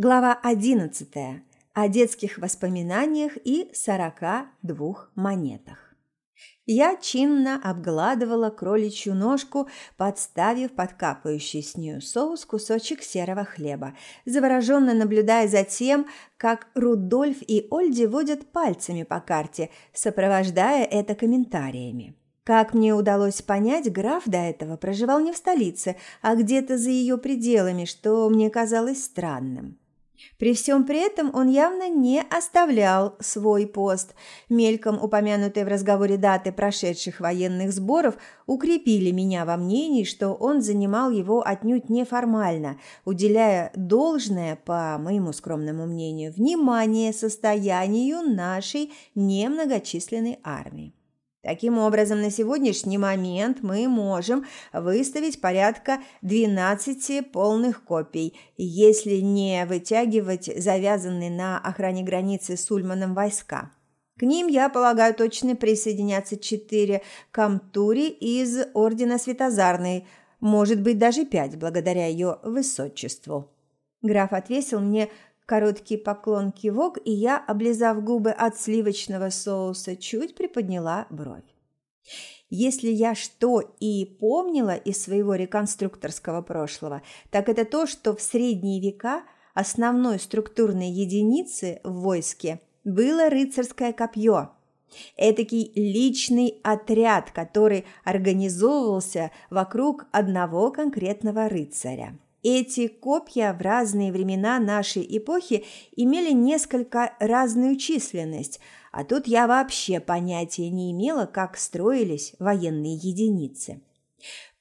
Глава 11. О детских воспоминаниях и 42 монетах. Я чинно обгладывала кроличью ножку, подставив под капающий с нее соус кусочек серого хлеба, завороженно наблюдая за тем, как Рудольф и Ольди водят пальцами по карте, сопровождая это комментариями. Как мне удалось понять, граф до этого проживал не в столице, а где-то за ее пределами, что мне казалось странным. При всем при этом он явно не оставлял свой пост. Мельком упомянутые в разговоре даты прошедших военных сборов укрепили меня во мнении, что он занимал его отнюдь неформально, уделяя должное, по моему скромному мнению, внимание состоянию нашей немногочисленной армии. Таким образом, на сегодняшний момент мы можем выставить порядка 12 полных копий, если не вытягивать завязанные на охране границы с Ульманом войска. К ним, я полагаю, точно присоединятся четыре камтури из Ордена Светозарной, может быть, даже пять, благодаря ее высочеству. Граф отвесил мне Короткий поклон-кивок, и я, облизав губы от сливочного соуса, чуть приподняла бровь. Если я что и помнила из своего реконструкторского прошлого, так это то, что в средние века основной структурной единицей в войске было рыцарское копье. Этакий личный отряд, который организовывался вокруг одного конкретного рыцаря. Эти копья в разные времена нашей эпохи имели несколько разную численность, а тут я вообще понятия не имела, как строились военные единицы.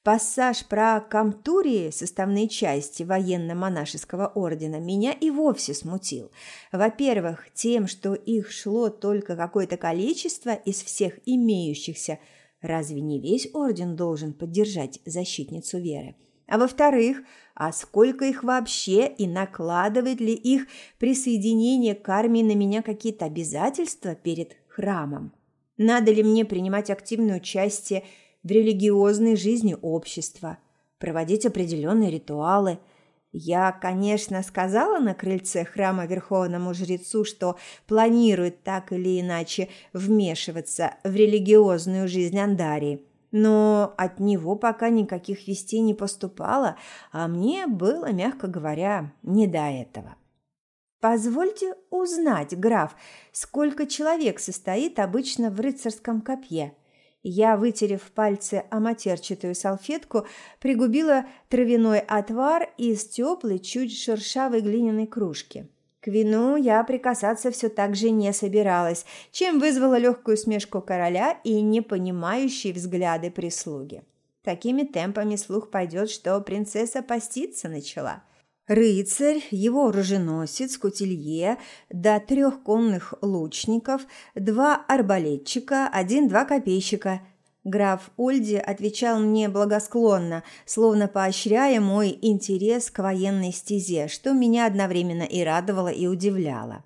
Пассаж про Камтурии, составные части военно-монашеского ордена, меня и вовсе смутил. Во-первых, тем, что их шло только какое-то количество из всех имеющихся. Разве не весь орден должен поддержать защитницу веры? А во-вторых, а сколько их вообще и накладывает ли их присоединение к армии на меня какие-то обязательства перед храмом? Надо ли мне принимать активное участие в религиозной жизни общества, проводить определенные ритуалы? Я, конечно, сказала на крыльце храма верховному жрецу, что планирует так или иначе вмешиваться в религиозную жизнь Андарии – но от него пока никаких вестей не поступало, а мне было, мягко говоря, не до этого. Позвольте узнать, граф, сколько человек состоит обычно в рыцарском копье? Я, вытерев пальцы о матерчатую салфетку, пригубила травяной отвар из теплой, чуть шершавой глиняной кружки. К вину я прикасаться все так же не собиралась, чем вызвала легкую смешку короля и непонимающие взгляды прислуги. Такими темпами слух пойдет, что принцесса поститься начала. Рыцарь, его оруженосец, кутилье, до трех конных лучников, два арбалетчика, один-два копейщика – Граф Ольди отвечал мне благосклонно, словно поощряя мой интерес к военной стезе, что меня одновременно и радовало, и удивляло.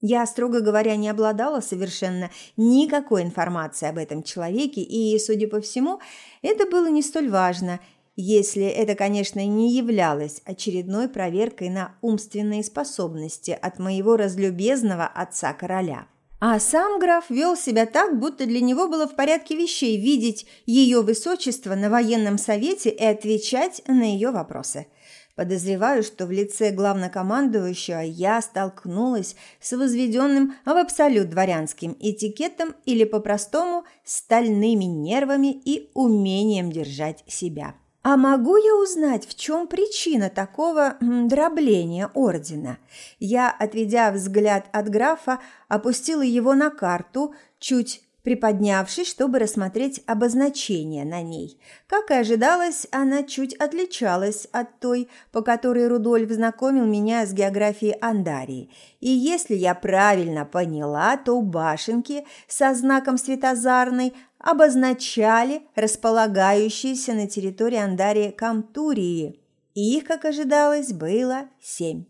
Я, строго говоря, не обладала совершенно никакой информацией об этом человеке, и, судя по всему, это было не столь важно, если это, конечно, не являлось очередной проверкой на умственные способности от моего разлюбезного отца-короля. А сам граф вел себя так, будто для него было в порядке вещей видеть ее высочество на военном совете и отвечать на ее вопросы. Подозреваю, что в лице главнокомандующего я столкнулась с возведенным в абсолют дворянским этикетом или по-простому стальными нервами и умением держать себя. «А могу я узнать, в чем причина такого дробления ордена?» Я, отведя взгляд от графа, опустила его на карту, чуть приподнявшись, чтобы рассмотреть обозначение на ней. Как и ожидалось, она чуть отличалась от той, по которой Рудольф знакомил меня с географией Андарии. И если я правильно поняла, то у башенки со знаком светозарной обозначали располагающиеся на территории Андарии Камтурии. Их, как ожидалось, было семь.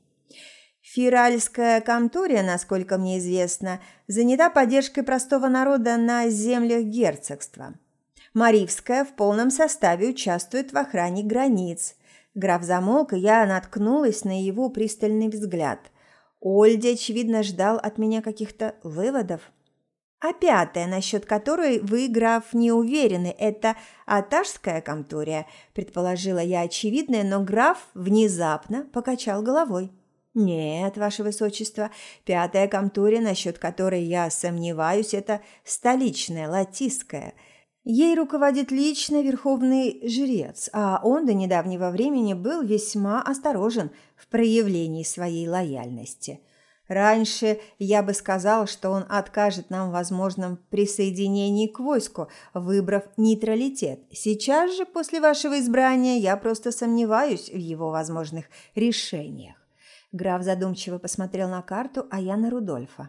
Фиральская Камтурия, насколько мне известно, занята поддержкой простого народа на землях герцогства. Маривская в полном составе участвует в охране границ. Граф замолк, и я наткнулась на его пристальный взгляд. Ольди, очевидно, ждал от меня каких-то выводов. А пятая, насчет которой вы, граф, не уверены, это аташская камтурия, предположила я очевидное, но граф внезапно покачал головой. Нет, ваше высочество, пятая камтурия, насчет которой я сомневаюсь, это столичная, латиская. Ей руководит лично верховный жрец, а он до недавнего времени был весьма осторожен в проявлении своей лояльности – Раньше я бы сказал, что он откажет нам в возможном присоединении к войску, выбрав нейтралитет. Сейчас же, после вашего избрания, я просто сомневаюсь в его возможных решениях. Граф задумчиво посмотрел на карту, а я на Рудольфа.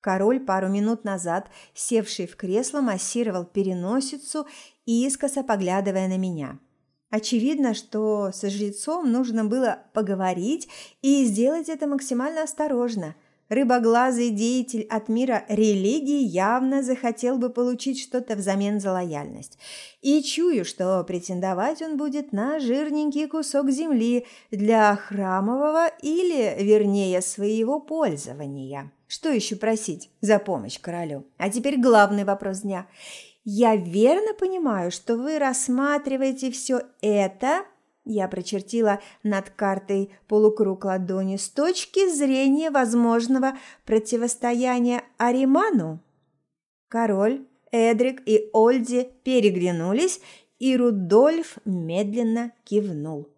Король пару минут назад, севший в кресло, массировал переносицу, искоса поглядывая на меня. Очевидно, что со жрецом нужно было поговорить и сделать это максимально осторожно. Рыбоглазый деятель от мира религии явно захотел бы получить что-то взамен за лояльность. И чую, что претендовать он будет на жирненький кусок земли для храмового или, вернее, своего пользования. Что еще просить за помощь королю? А теперь главный вопрос дня – я верно понимаю, что вы рассматриваете все это, я прочертила над картой полукруг ладони, с точки зрения возможного противостояния Ариману? Король, Эдрик и Ольди переглянулись, и Рудольф медленно кивнул,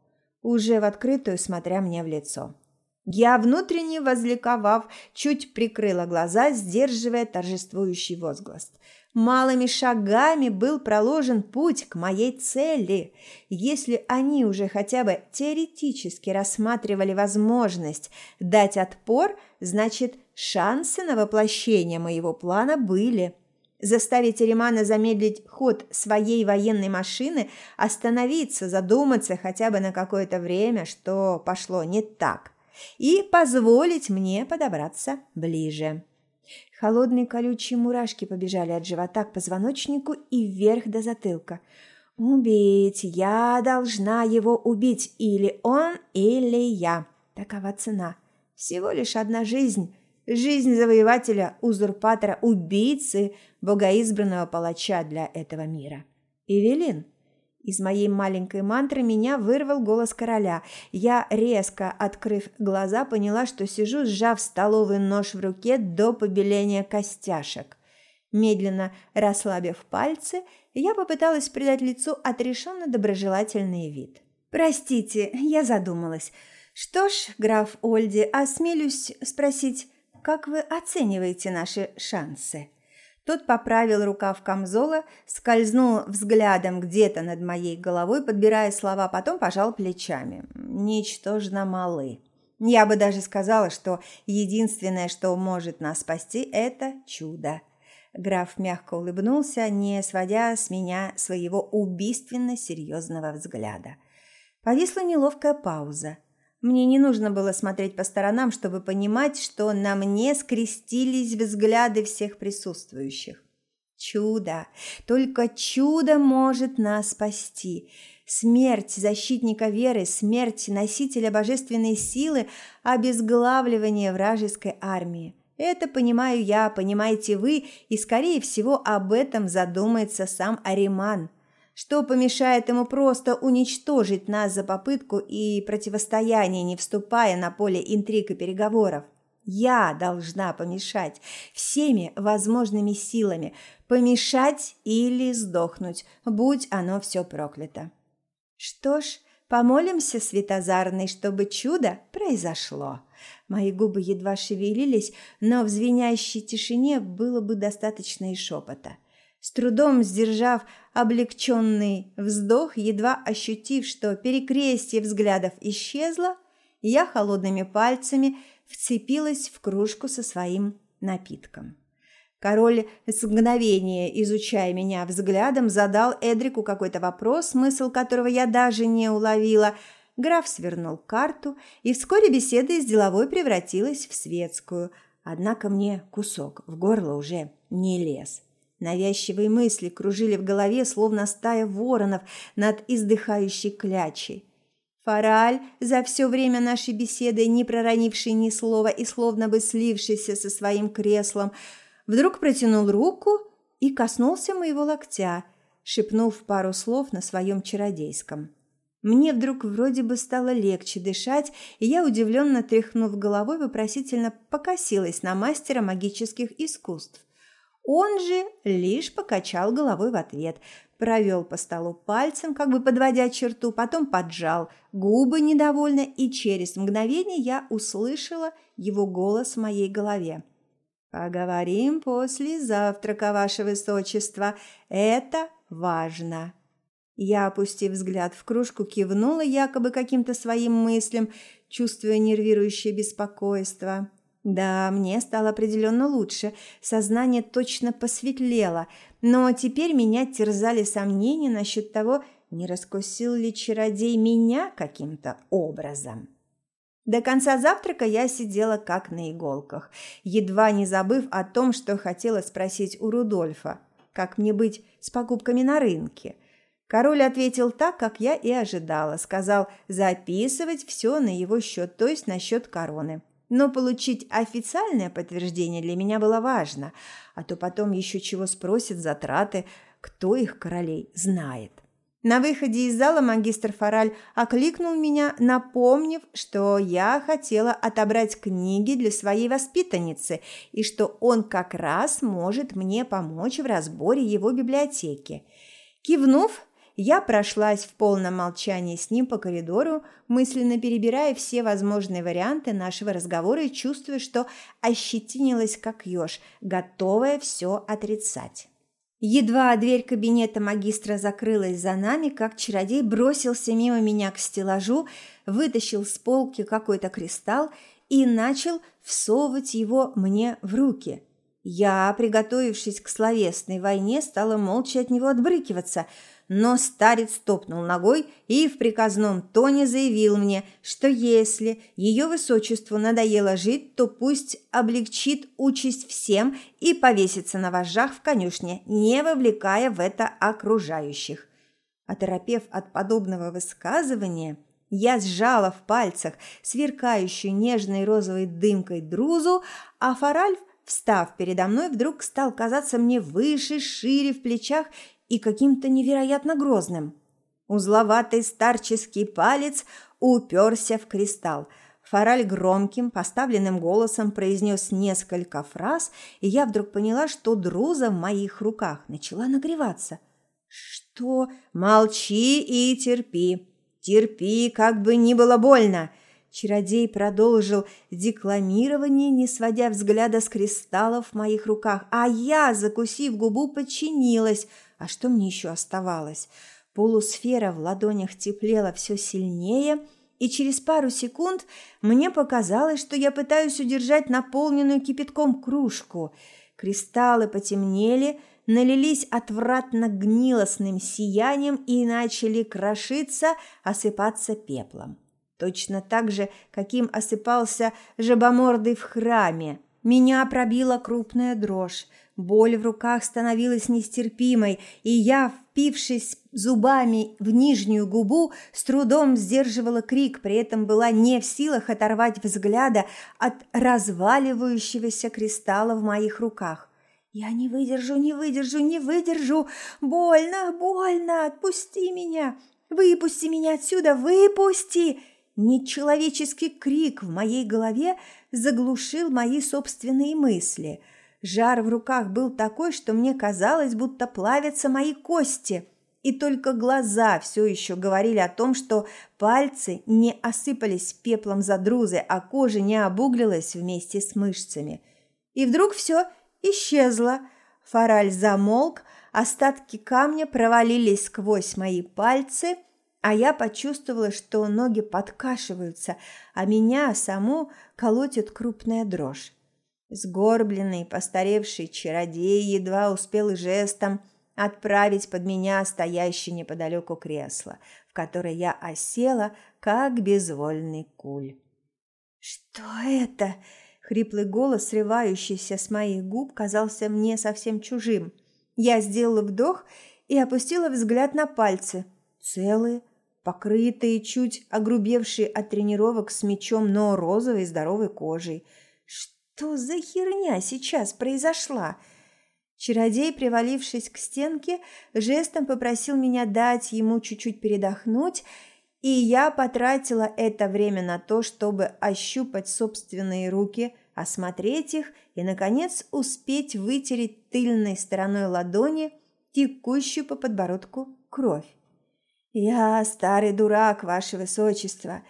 уже в открытую смотря мне в лицо. Я, внутренне возликовав, чуть прикрыла глаза, сдерживая торжествующий возглас – Малыми шагами был проложен путь к моей цели. Если они уже хотя бы теоретически рассматривали возможность дать отпор, значит, шансы на воплощение моего плана были. Заставить Римана замедлить ход своей военной машины, остановиться, задуматься хотя бы на какое-то время, что пошло не так, и позволить мне подобраться ближе. Холодные колючие мурашки побежали от живота к позвоночнику и вверх до затылка. «Убить! Я должна его убить! Или он, или я!» Такова цена. Всего лишь одна жизнь. Жизнь завоевателя, узурпатора, убийцы, богоизбранного палача для этого мира. Эвелин. Из моей маленькой мантры меня вырвал голос короля. Я, резко открыв глаза, поняла, что сижу, сжав столовый нож в руке до побеления костяшек. Медленно расслабив пальцы, я попыталась придать лицу отрешенно доброжелательный вид. «Простите, я задумалась. Что ж, граф Ольди, осмелюсь спросить, как вы оцениваете наши шансы?» Тот поправил рукав камзола, скользнул взглядом где-то над моей головой, подбирая слова, потом пожал плечами. Ничтожно малы. Я бы даже сказала, что единственное, что может нас спасти, это чудо. Граф мягко улыбнулся, не сводя с меня своего убийственно серьезного взгляда. Повисла неловкая пауза. Мне не нужно было смотреть по сторонам, чтобы понимать, что на мне скрестились взгляды всех присутствующих. Чудо, только чудо может нас спасти. Смерть защитника веры, смерть носителя божественной силы, обезглавливание вражеской армии. Это понимаю я, понимаете вы, и, скорее всего, об этом задумается сам Ариман – что помешает ему просто уничтожить нас за попытку и противостояние, не вступая на поле интриг и переговоров? Я должна помешать всеми возможными силами, помешать или сдохнуть, будь оно все проклято. Что ж, помолимся, Светозарный, чтобы чудо произошло. Мои губы едва шевелились, но в звенящей тишине было бы достаточно и шепота – с трудом сдержав облегченный вздох, едва ощутив, что перекрестие взглядов исчезло, я холодными пальцами вцепилась в кружку со своим напитком. Король с мгновения, изучая меня взглядом, задал Эдрику какой-то вопрос, смысл которого я даже не уловила. Граф свернул карту, и вскоре беседа из деловой превратилась в светскую. Однако мне кусок в горло уже не лез. Навязчивые мысли кружили в голове, словно стая воронов над издыхающей клячей. Фараль, за все время нашей беседы не проронивший ни слова и словно бы слившийся со своим креслом, вдруг протянул руку и коснулся моего локтя, шепнув пару слов на своем чародейском. Мне вдруг вроде бы стало легче дышать, и я, удивленно тряхнув головой, вопросительно покосилась на мастера магических искусств. Он же лишь покачал головой в ответ, провел по столу пальцем, как бы подводя черту, потом поджал губы недовольно, и через мгновение я услышала его голос в моей голове. «Поговорим после завтрака, ваше высочество. Это важно». Я, опустив взгляд в кружку, кивнула якобы каким-то своим мыслям, чувствуя нервирующее беспокойство. Да, мне стало определенно лучше, сознание точно посветлело, но теперь меня терзали сомнения насчет того, не раскусил ли чародей меня каким-то образом. До конца завтрака я сидела как на иголках, едва не забыв о том, что хотела спросить у Рудольфа, как мне быть с покупками на рынке. Король ответил так, как я и ожидала, сказал записывать все на его счет, то есть на счет короны. Но получить официальное подтверждение для меня было важно, а то потом еще чего спросят затраты, кто их королей знает. На выходе из зала магистр Фараль окликнул меня, напомнив, что я хотела отобрать книги для своей воспитанницы и что он как раз может мне помочь в разборе его библиотеки. Кивнув, я прошлась в полном молчании с ним по коридору, мысленно перебирая все возможные варианты нашего разговора и чувствуя, что ощетинилась как еж, готовая все отрицать. Едва дверь кабинета магистра закрылась за нами, как чародей бросился мимо меня к стеллажу, вытащил с полки какой-то кристалл и начал всовывать его мне в руки. Я, приготовившись к словесной войне, стала молча от него отбрыкиваться – но старец топнул ногой и в приказном тоне заявил мне, что если ее высочеству надоело жить, то пусть облегчит участь всем и повесится на вожжах в конюшне, не вовлекая в это окружающих. Оторопев от подобного высказывания, я сжала в пальцах сверкающую нежной розовой дымкой друзу, а Фаральф встав передо мной, вдруг стал казаться мне выше, шире в плечах и каким-то невероятно грозным. Узловатый старческий палец уперся в кристалл. Фараль громким, поставленным голосом произнес несколько фраз, и я вдруг поняла, что друза в моих руках начала нагреваться. «Что? Молчи и терпи. Терпи, как бы ни было больно!» Чародей продолжил декламирование, не сводя взгляда с кристаллов в моих руках, а я, закусив губу, подчинилась – а что мне еще оставалось? Полусфера в ладонях теплела все сильнее, и через пару секунд мне показалось, что я пытаюсь удержать наполненную кипятком кружку. Кристаллы потемнели, налились отвратно гнилостным сиянием и начали крошиться, осыпаться пеплом. Точно так же, каким осыпался жабомордый в храме. Меня пробила крупная дрожь. Боль в руках становилась нестерпимой, и я, впившись зубами в нижнюю губу, с трудом сдерживала крик, при этом была не в силах оторвать взгляда от разваливающегося кристалла в моих руках. «Я не выдержу, не выдержу, не выдержу! Больно, больно! Отпусти меня! Выпусти меня отсюда! Выпусти!» Нечеловеческий крик в моей голове заглушил мои собственные мысли – Жар в руках был такой, что мне казалось, будто плавятся мои кости. И только глаза все еще говорили о том, что пальцы не осыпались пеплом за друзы, а кожа не обуглилась вместе с мышцами. И вдруг все исчезло. Фораль замолк, остатки камня провалились сквозь мои пальцы, а я почувствовала, что ноги подкашиваются, а меня саму колотит крупная дрожь. Сгорбленный, постаревший чародей едва успел жестом отправить под меня стоящее неподалеку кресло, в которое я осела, как безвольный куль. «Что это?» – хриплый голос, срывающийся с моих губ, казался мне совсем чужим. Я сделала вдох и опустила взгляд на пальцы. Целые, покрытые, чуть огрубевшие от тренировок с мечом, но розовой здоровой кожей. Что за херня сейчас произошла? Чародей, привалившись к стенке, жестом попросил меня дать ему чуть-чуть передохнуть, и я потратила это время на то, чтобы ощупать собственные руки, осмотреть их и, наконец, успеть вытереть тыльной стороной ладони текущую по подбородку кровь. «Я старый дурак, ваше высочество.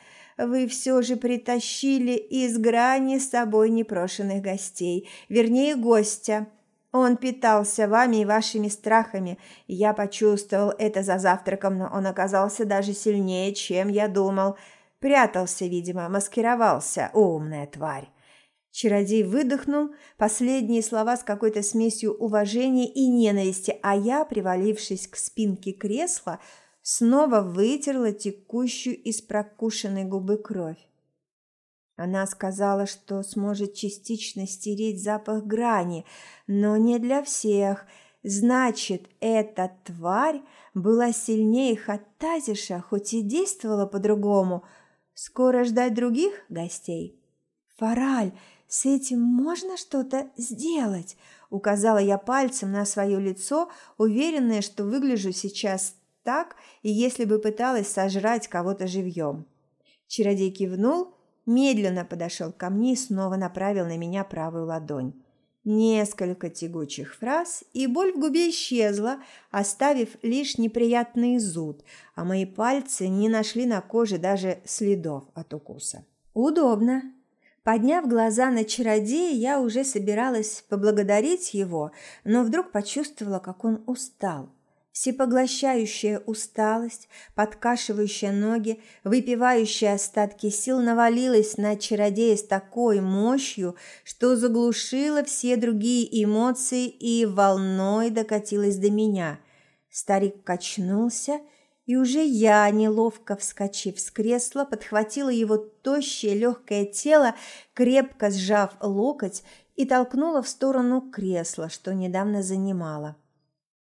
Вы все же притащили из грани с собой непрошенных гостей, вернее, гостя. Он питался вами и вашими страхами. Я почувствовал это за завтраком, но он оказался даже сильнее, чем я думал. Прятался, видимо, маскировался, умная тварь». Чародей выдохнул последние слова с какой-то смесью уважения и ненависти, а я, привалившись к спинке кресла, снова вытерла текущую из прокушенной губы кровь. Она сказала, что сможет частично стереть запах грани, но не для всех. Значит, эта тварь была сильнее Хаттазиша, хоть и действовала по-другому. Скоро ждать других гостей? «Фараль, с этим можно что-то сделать?» Указала я пальцем на свое лицо, уверенная, что выгляжу сейчас так, и если бы пыталась сожрать кого-то живьем. Чародей кивнул, медленно подошел ко мне и снова направил на меня правую ладонь. Несколько тягучих фраз, и боль в губе исчезла, оставив лишь неприятный зуд, а мои пальцы не нашли на коже даже следов от укуса. Удобно. Подняв глаза на чародея, я уже собиралась поблагодарить его, но вдруг почувствовала, как он устал – Всепоглощающая усталость, подкашивающая ноги, выпивающая остатки сил навалилась на чародея с такой мощью, что заглушила все другие эмоции и волной докатилась до меня. Старик качнулся, и уже я, неловко вскочив с кресла, подхватила его тощее легкое тело, крепко сжав локоть и толкнула в сторону кресла, что недавно занимала.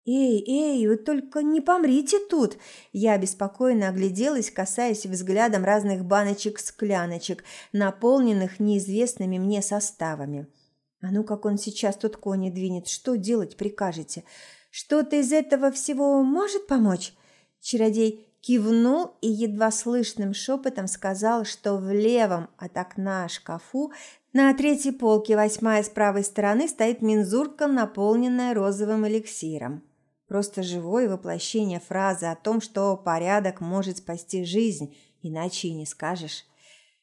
«Эй, эй, вы только не помрите тут!» Я обеспокоенно огляделась, касаясь взглядом разных баночек-скляночек, наполненных неизвестными мне составами. «А ну, как он сейчас тут кони двинет, что делать прикажете? Что-то из этого всего может помочь?» Чародей кивнул и едва слышным шепотом сказал, что в левом от окна шкафу на третьей полке, восьмая с правой стороны, стоит мензурка, наполненная розовым эликсиром. Просто живое воплощение фразы о том, что порядок может спасти жизнь, иначе и не скажешь.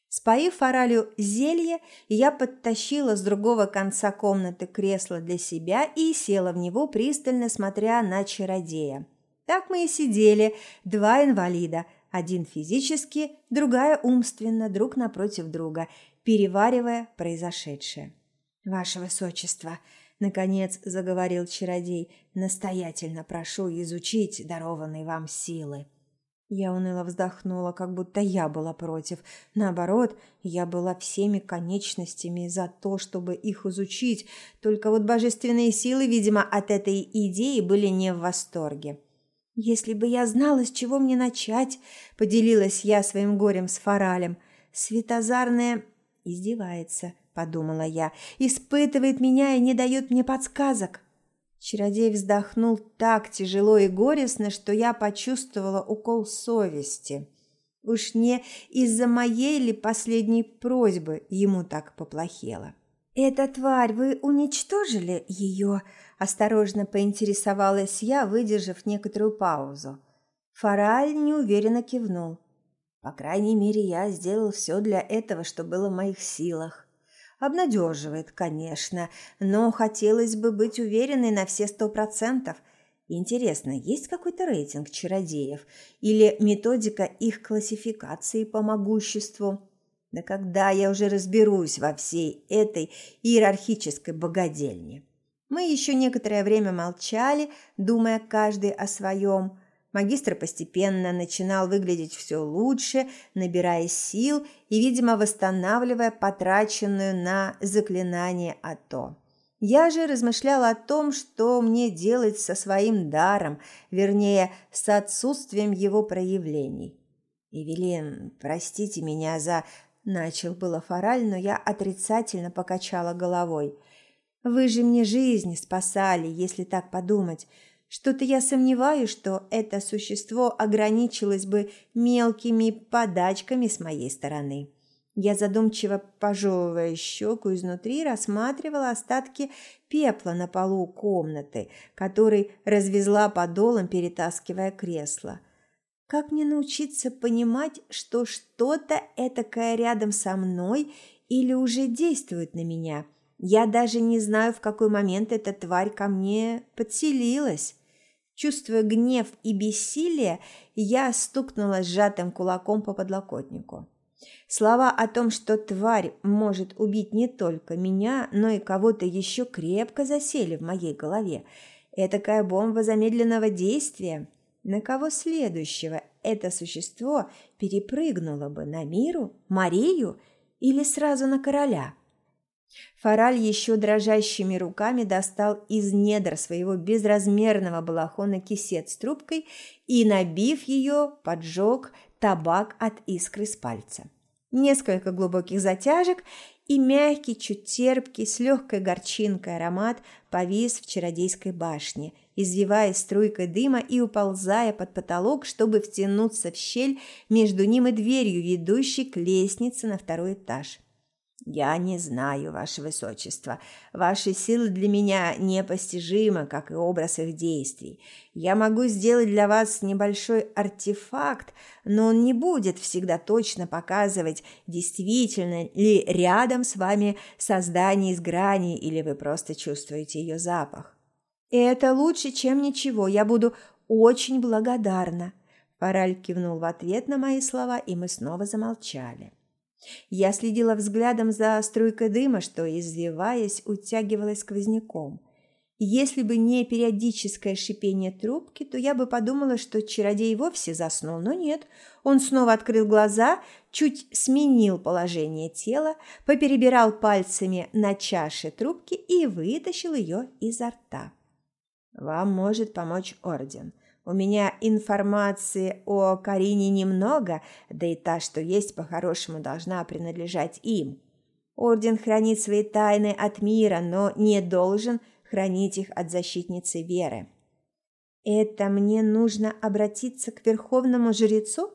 Споив форалью зелье, я подтащила с другого конца комнаты кресло для себя и села в него, пристально смотря на чародея. Так мы и сидели, два инвалида, один физически, другая умственно, друг напротив друга, переваривая произошедшее. «Ваше Высочество!» Наконец заговорил чародей. Настоятельно прошу изучить дарованные вам силы. Я уныло вздохнула, как будто я была против. Наоборот, я была всеми конечностями за то, чтобы их изучить. Только вот божественные силы, видимо, от этой идеи были не в восторге. «Если бы я знала, с чего мне начать», — поделилась я своим горем с Фаралем. «Светозарная издевается подумала я, испытывает меня и не дает мне подсказок. Чародей вздохнул так тяжело и горестно, что я почувствовала укол совести. Уж не из-за моей ли последней просьбы ему так поплохело. «Эта тварь, вы уничтожили ее?» – осторожно поинтересовалась я, выдержав некоторую паузу. Фараль неуверенно кивнул. «По крайней мере, я сделал все для этого, что было в моих силах. Обнадеживает, конечно, но хотелось бы быть уверенной на все сто процентов. Интересно, есть какой-то рейтинг чародеев или методика их классификации по могуществу? Да когда я уже разберусь во всей этой иерархической богадельне? Мы еще некоторое время молчали, думая каждый о своем. Магистр постепенно начинал выглядеть все лучше, набирая сил и, видимо, восстанавливая потраченную на заклинание АТО. Я же размышляла о том, что мне делать со своим даром, вернее, с отсутствием его проявлений. «Эвелин, простите меня за...» Начал было Фараль, но я отрицательно покачала головой. «Вы же мне жизнь спасали, если так подумать. Что-то я сомневаюсь, что это существо ограничилось бы мелкими подачками с моей стороны». Я задумчиво пожевывая щеку изнутри, рассматривала остатки пепла на полу комнаты, который развезла подолом, перетаскивая кресло. Как мне научиться понимать, что что-то этакое рядом со мной или уже действует на меня? Я даже не знаю, в какой момент эта тварь ко мне подселилась. Чувствуя гнев и бессилие, я стукнула сжатым кулаком по подлокотнику. Слова о том, что тварь может убить не только меня, но и кого-то еще крепко засели в моей голове. Этакая бомба замедленного действия. На кого следующего это существо перепрыгнуло бы? На Миру? Марию? Или сразу на короля? Фараль еще дрожащими руками достал из недр своего безразмерного балахона кисет с трубкой и, набив ее, поджег табак от искры с пальца. Несколько глубоких затяжек, и мягкий, чуть терпкий, с легкой горчинкой аромат повис в чародейской башне, извиваясь струйкой дыма и уползая под потолок, чтобы втянуться в щель между ним и дверью, ведущей к лестнице на второй этаж. «Я не знаю, Ваше Высочество. Ваши силы для меня непостижимы, как и образ их действий. Я могу сделать для вас небольшой артефакт, но он не будет всегда точно показывать, действительно ли рядом с вами создание из грани или вы просто чувствуете ее запах. И это лучше, чем ничего. Я буду очень благодарна». Параль кивнул в ответ на мои слова, и мы снова замолчали. Я следила взглядом за струйкой дыма, что, извиваясь, утягивалась сквозняком. Если бы не периодическое шипение трубки, то я бы подумала, что чародей вовсе заснул, но нет. Он снова открыл глаза, чуть сменил положение тела, поперебирал пальцами на чаше трубки и вытащил ее изо рта. «Вам может помочь орден», у меня информации о Карине немного, да и та, что есть, по-хорошему должна принадлежать им. Орден хранит свои тайны от мира, но не должен хранить их от защитницы веры. Это мне нужно обратиться к верховному жрецу?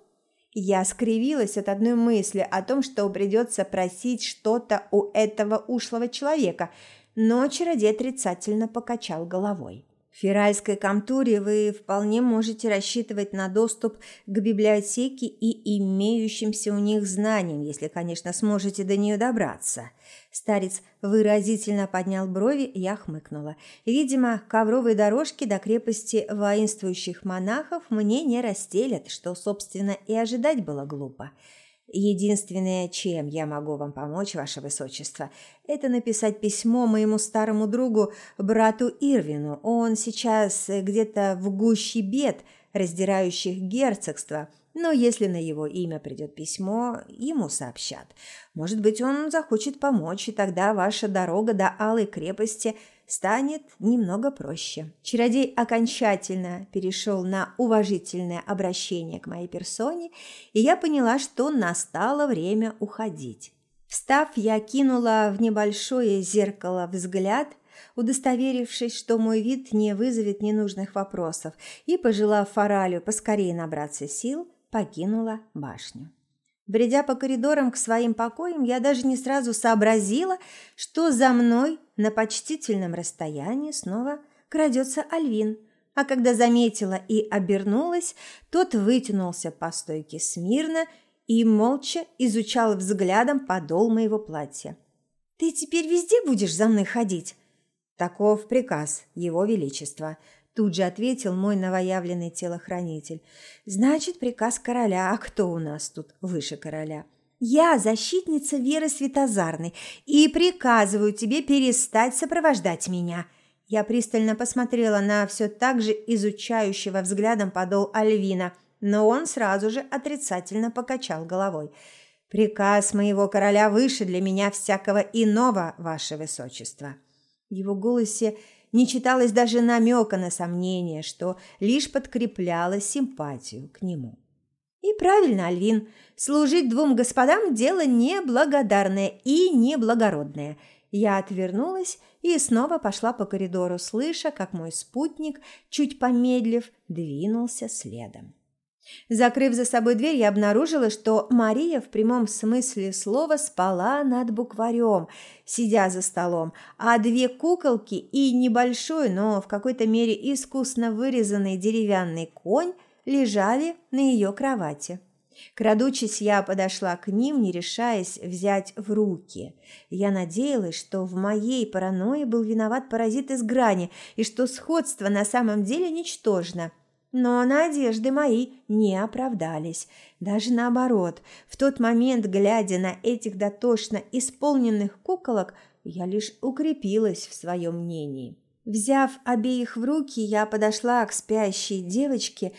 Я скривилась от одной мысли о том, что придется просить что-то у этого ушлого человека, но чародей отрицательно покачал головой. В Феральской контуре вы вполне можете рассчитывать на доступ к библиотеке и имеющимся у них знаниям, если, конечно, сможете до нее добраться. Старец выразительно поднял брови, я хмыкнула. Видимо, ковровые дорожки до крепости воинствующих монахов мне не расстелят, что, собственно, и ожидать было глупо. Единственное, чем я могу вам помочь, ваше высочество, это написать письмо моему старому другу, брату Ирвину. Он сейчас где-то в гуще бед, раздирающих герцогство, но если на его имя придет письмо, ему сообщат. Может быть, он захочет помочь, и тогда ваша дорога до Алой крепости – станет немного проще. Чародей окончательно перешел на уважительное обращение к моей персоне, и я поняла, что настало время уходить. Встав, я кинула в небольшое зеркало взгляд, удостоверившись, что мой вид не вызовет ненужных вопросов, и, пожелав Фаралю поскорее набраться сил, покинула башню. Бредя по коридорам к своим покоям, я даже не сразу сообразила, что за мной на почтительном расстоянии снова крадется Альвин. А когда заметила и обернулась, тот вытянулся по стойке смирно и молча изучал взглядом подол моего платья. «Ты теперь везде будешь за мной ходить?» «Таков приказ, Его Величества», Тут же ответил мой новоявленный телохранитель. «Значит, приказ короля. А кто у нас тут выше короля?» «Я защитница Веры Светозарной и приказываю тебе перестать сопровождать меня». Я пристально посмотрела на все так же изучающего взглядом подол Альвина, но он сразу же отрицательно покачал головой. «Приказ моего короля выше для меня всякого иного, ваше высочество». В его голосе не читалось даже намека на сомнение, что лишь подкрепляло симпатию к нему. И правильно, Альвин, служить двум господам – дело неблагодарное и неблагородное. Я отвернулась и снова пошла по коридору, слыша, как мой спутник, чуть помедлив, двинулся следом. Закрыв за собой дверь, я обнаружила, что Мария в прямом смысле слова спала над букварем, сидя за столом, а две куколки и небольшой, но в какой-то мере искусно вырезанный деревянный конь лежали на ее кровати. Крадучись, я подошла к ним, не решаясь взять в руки. Я надеялась, что в моей паранойи был виноват паразит из грани и что сходство на самом деле ничтожно – но надежды мои не оправдались. Даже наоборот, в тот момент, глядя на этих дотошно исполненных куколок, я лишь укрепилась в своем мнении. Взяв обеих в руки, я подошла к спящей девочке и,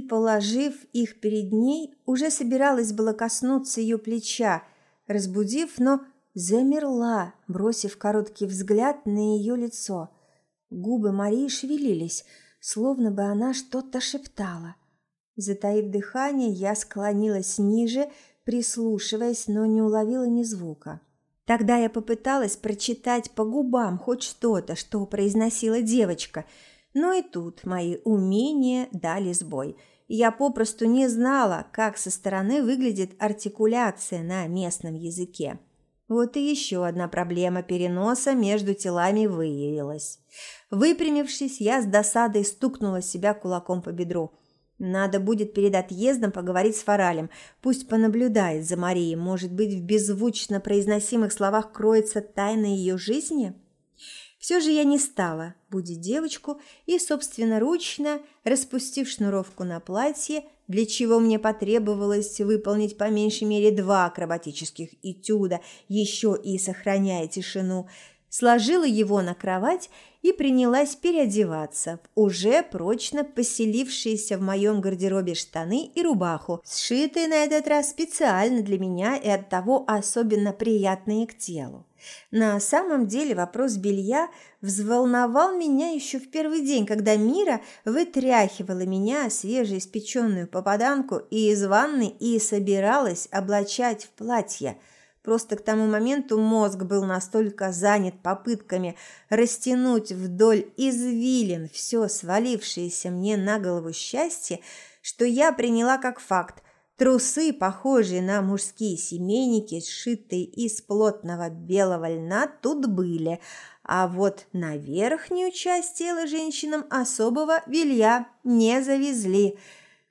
положив их перед ней, уже собиралась было коснуться ее плеча, разбудив, но замерла, бросив короткий взгляд на ее лицо. Губы Марии шевелились – словно бы она что-то шептала. Затаив дыхание, я склонилась ниже, прислушиваясь, но не уловила ни звука. Тогда я попыталась прочитать по губам хоть что-то, что произносила девочка, но и тут мои умения дали сбой. Я попросту не знала, как со стороны выглядит артикуляция на местном языке. Вот и еще одна проблема переноса между телами выявилась. Выпрямившись, я с досадой стукнула себя кулаком по бедру. Надо будет перед отъездом поговорить с Фаралем. Пусть понаблюдает за Марией. Может быть, в беззвучно произносимых словах кроется тайна ее жизни? Все же я не стала будить девочку и, собственноручно, распустив шнуровку на платье, для чего мне потребовалось выполнить по меньшей мере два акробатических этюда, еще и сохраняя тишину, сложила его на кровать и принялась переодеваться в уже прочно поселившиеся в моем гардеробе штаны и рубаху, сшитые на этот раз специально для меня и оттого особенно приятные к телу. На самом деле вопрос белья взволновал меня еще в первый день, когда Мира вытряхивала меня, свежеиспеченную попаданку, из ванны и собиралась облачать в платье – Просто к тому моменту мозг был настолько занят попытками растянуть вдоль извилин все свалившееся мне на голову счастье, что я приняла как факт. Трусы, похожие на мужские семейники, сшитые из плотного белого льна, тут были, а вот на верхнюю часть тела женщинам особого белья не завезли,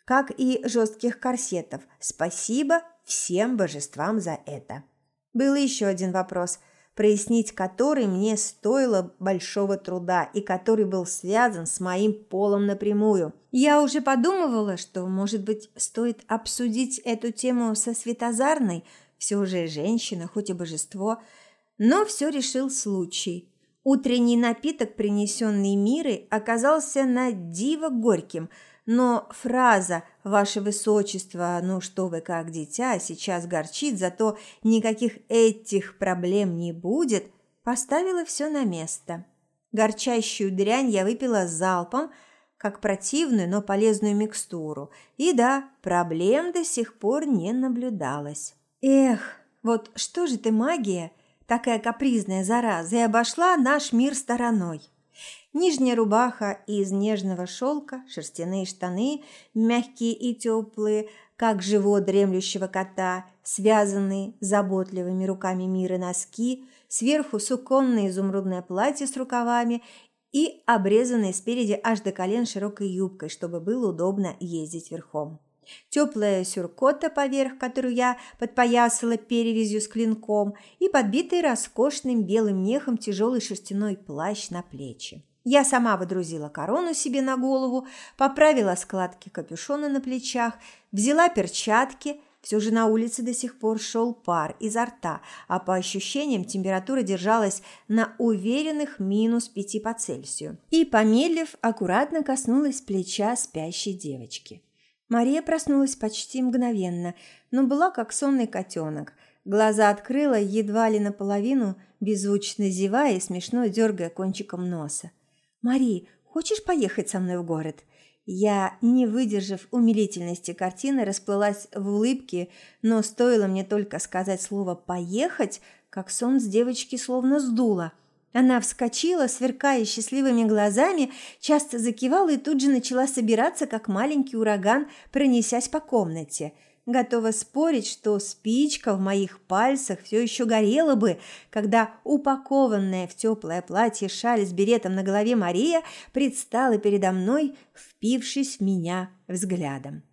как и жестких корсетов. Спасибо всем божествам за это. Был еще один вопрос, прояснить который мне стоило большого труда и который был связан с моим полом напрямую. Я уже подумывала, что, может быть, стоит обсудить эту тему со Светозарной, все же женщина, хоть и божество, но все решил случай. Утренний напиток, принесенный Мирой, оказался на диво горьким – но фраза «Ваше Высочество, ну что вы как дитя, сейчас горчит, зато никаких этих проблем не будет» поставила все на место. Горчащую дрянь я выпила залпом, как противную, но полезную микстуру. И да, проблем до сих пор не наблюдалось. Эх, вот что же ты, магия, такая капризная зараза, и обошла наш мир стороной. Нижняя рубаха из нежного шелка, шерстяные штаны, мягкие и теплые, как живот дремлющего кота, связанные заботливыми руками мира носки, сверху суконное изумрудное платье с рукавами и обрезанное спереди аж до колен широкой юбкой, чтобы было удобно ездить верхом. Теплая сюркота поверх, которую я подпоясала перевязью с клинком, и подбитый роскошным белым мехом тяжелый шерстяной плащ на плечи. Я сама выдрузила корону себе на голову, поправила складки капюшона на плечах, взяла перчатки. Все же на улице до сих пор шел пар изо рта, а по ощущениям температура держалась на уверенных минус пяти по Цельсию. И, помедлив, аккуратно коснулась плеча спящей девочки. Мария проснулась почти мгновенно, но была как сонный котенок. Глаза открыла едва ли наполовину, беззвучно зевая и смешно дергая кончиком носа. «Мари, хочешь поехать со мной в город?» Я, не выдержав умилительности картины, расплылась в улыбке, но стоило мне только сказать слово «поехать», как сон с девочки словно сдуло. Она вскочила, сверкая счастливыми глазами, часто закивала и тут же начала собираться, как маленький ураган, пронесясь по комнате – Готова спорить, что спичка в моих пальцах все еще горела бы, когда упакованная в теплое платье шаль с беретом на голове Мария предстала передо мной, впившись в меня взглядом.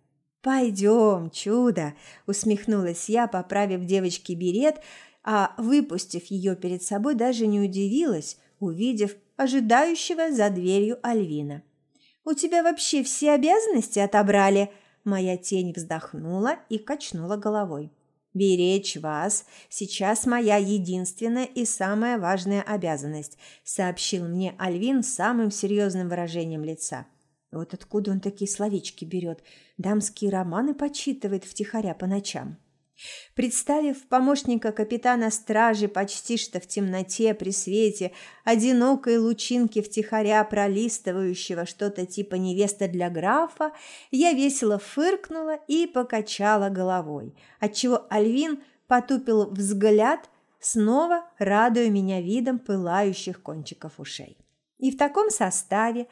«Пойдем, чудо!» – усмехнулась я, поправив девочке берет, а, выпустив ее перед собой, даже не удивилась, увидев ожидающего за дверью Альвина. «У тебя вообще все обязанности отобрали?» Моя тень вздохнула и качнула головой. «Беречь вас сейчас моя единственная и самая важная обязанность», сообщил мне Альвин самым серьезным выражением лица. Вот откуда он такие словечки берет? Дамские романы почитывает втихаря по ночам. Представив помощника капитана стражи почти что в темноте при свете одинокой лучинки втихаря пролистывающего что-то типа невеста для графа, я весело фыркнула и покачала головой, отчего Альвин потупил взгляд, снова радуя меня видом пылающих кончиков ушей. И в таком составе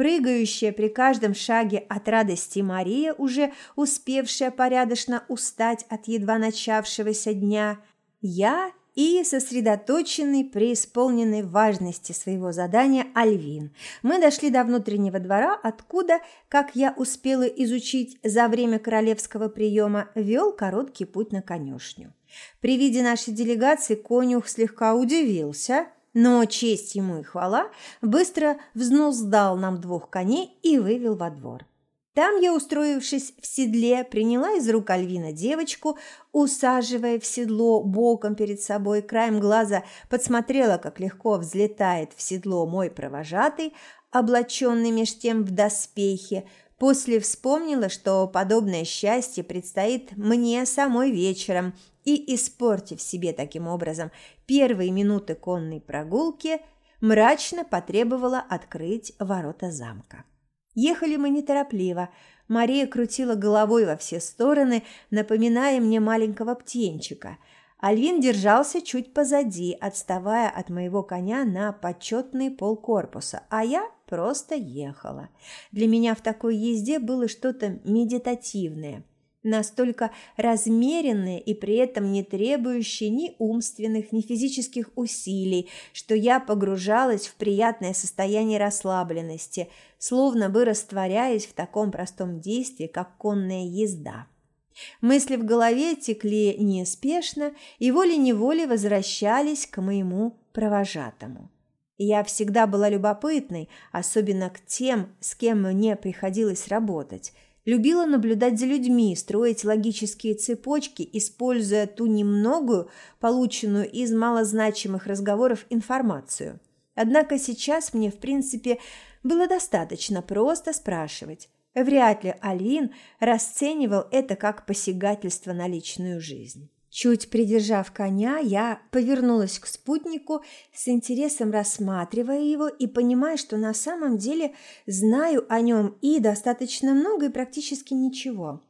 прыгающая при каждом шаге от радости Мария, уже успевшая порядочно устать от едва начавшегося дня, я и сосредоточенный, преисполненный важности своего задания Альвин. Мы дошли до внутреннего двора, откуда, как я успела изучить за время королевского приема, вел короткий путь на конюшню. При виде нашей делегации конюх слегка удивился – но честь ему и хвала быстро взнуздал нам двух коней и вывел во двор. Там я, устроившись в седле, приняла из рук Альвина девочку, усаживая в седло боком перед собой, краем глаза подсмотрела, как легко взлетает в седло мой провожатый, облаченный меж тем в доспехи, после вспомнила, что подобное счастье предстоит мне самой вечером – и, испортив себе таким образом первые минуты конной прогулки, мрачно потребовала открыть ворота замка. Ехали мы неторопливо. Мария крутила головой во все стороны, напоминая мне маленького птенчика. Альвин держался чуть позади, отставая от моего коня на почетный полкорпуса, а я просто ехала. Для меня в такой езде было что-то медитативное – настолько размеренные и при этом не требующие ни умственных, ни физических усилий, что я погружалась в приятное состояние расслабленности, словно бы растворяясь в таком простом действии, как конная езда. Мысли в голове текли неспешно и волей-неволей возвращались к моему провожатому. Я всегда была любопытной, особенно к тем, с кем мне приходилось работать – Любила наблюдать за людьми, строить логические цепочки, используя ту немногую, полученную из малозначимых разговоров информацию. Однако сейчас мне, в принципе, было достаточно просто спрашивать. Вряд ли Алин расценивал это как посягательство на личную жизнь. Чуть придержав коня, я повернулась к спутнику, с интересом рассматривая его и понимая, что на самом деле знаю о нем и достаточно много, и практически ничего.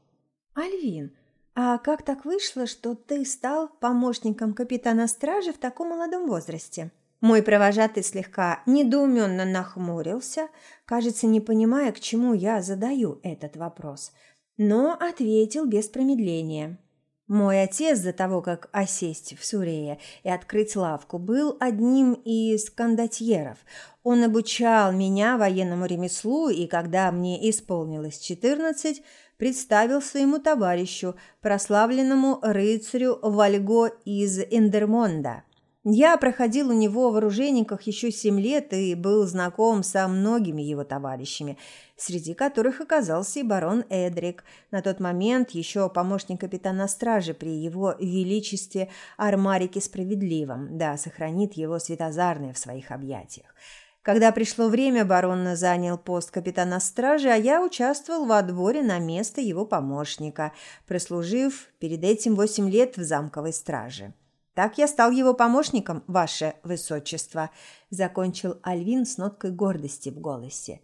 «Альвин, а как так вышло, что ты стал помощником капитана стражи в таком молодом возрасте?» Мой провожатый слегка недоуменно нахмурился, кажется, не понимая, к чему я задаю этот вопрос, но ответил без промедления – мой отец до того, как осесть в Сурее и открыть лавку, был одним из кондотьеров. Он обучал меня военному ремеслу, и когда мне исполнилось четырнадцать, представил своему товарищу, прославленному рыцарю Вальго из Эндермонда – я проходил у него в оружейниках еще семь лет и был знаком со многими его товарищами, среди которых оказался и барон Эдрик, на тот момент еще помощник капитана стражи при его величестве Армарике Справедливом, да, сохранит его светозарное в своих объятиях. Когда пришло время, барон занял пост капитана стражи, а я участвовал в отборе на место его помощника, прослужив перед этим восемь лет в замковой страже. Так я стал его помощником, ваше высочество», – закончил Альвин с ноткой гордости в голосе.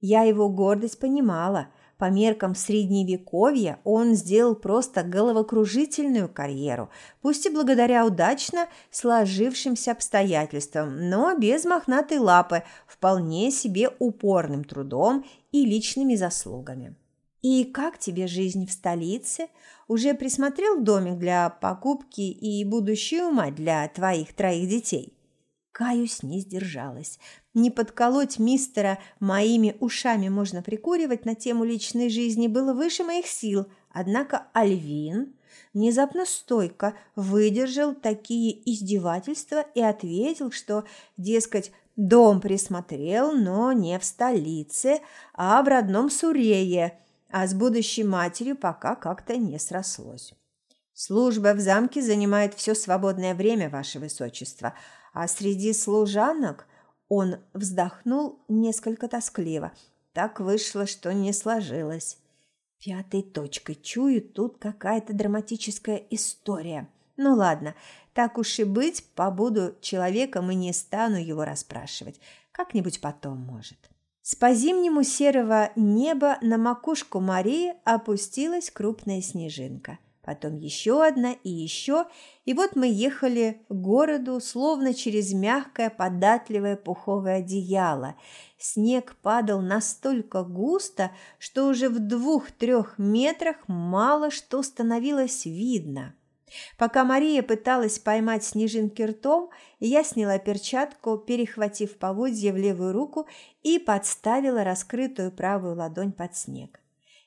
Я его гордость понимала. По меркам средневековья он сделал просто головокружительную карьеру, пусть и благодаря удачно сложившимся обстоятельствам, но без мохнатой лапы, вполне себе упорным трудом и личными заслугами. «И как тебе жизнь в столице? Уже присмотрел домик для покупки и будущую мать для твоих троих детей?» Каюсь, не сдержалась. Не подколоть мистера моими ушами можно прикуривать на тему личной жизни было выше моих сил, однако Альвин внезапно стойко выдержал такие издевательства и ответил, что, дескать, дом присмотрел, но не в столице, а в родном Сурее, а с будущей матерью пока как-то не срослось. Служба в замке занимает все свободное время, ваше высочество – а среди служанок он вздохнул несколько тоскливо. Так вышло, что не сложилось. Пятой точкой чую, тут какая-то драматическая история. Ну ладно, так уж и быть, побуду человеком и не стану его расспрашивать. Как-нибудь потом, может. С по-зимнему серого неба на макушку Марии опустилась крупная снежинка потом еще одна и еще, и вот мы ехали к городу, словно через мягкое податливое пуховое одеяло. Снег падал настолько густо, что уже в двух-трех метрах мало что становилось видно. Пока Мария пыталась поймать снежинки ртом, я сняла перчатку, перехватив поводье в левую руку и подставила раскрытую правую ладонь под снег.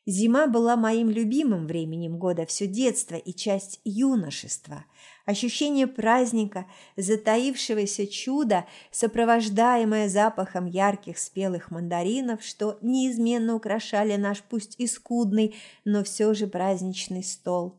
Зима была моим любимым временем года все детство и часть юношества. Ощущение праздника, затаившегося чуда, сопровождаемое запахом ярких спелых мандаринов, что неизменно украшали наш пусть и скудный, но все же праздничный стол –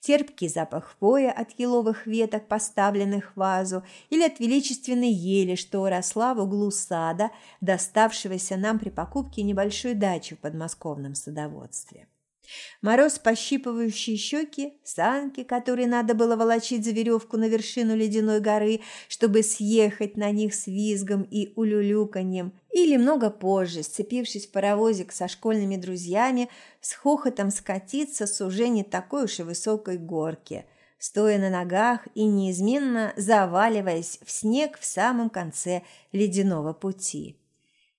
терпкий запах хвоя от еловых веток, поставленных в вазу, или от величественной ели, что росла в углу сада, доставшегося нам при покупке небольшой дачи в подмосковном садоводстве. Мороз, пощипывающий щеки, санки, которые надо было волочить за веревку на вершину ледяной горы, чтобы съехать на них с визгом и улюлюканьем, или много позже, сцепившись в паровозик со школьными друзьями, с хохотом скатиться с уже не такой уж и высокой горки, стоя на ногах и неизменно заваливаясь в снег в самом конце ледяного пути.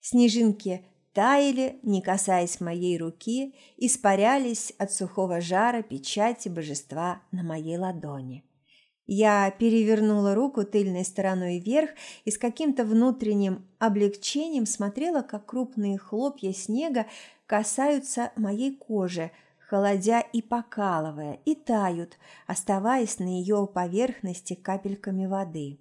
Снежинки таяли, не касаясь моей руки, испарялись от сухого жара печати божества на моей ладони. Я перевернула руку тыльной стороной вверх и с каким-то внутренним облегчением смотрела, как крупные хлопья снега касаются моей кожи, холодя и покалывая, и тают, оставаясь на ее поверхности капельками воды.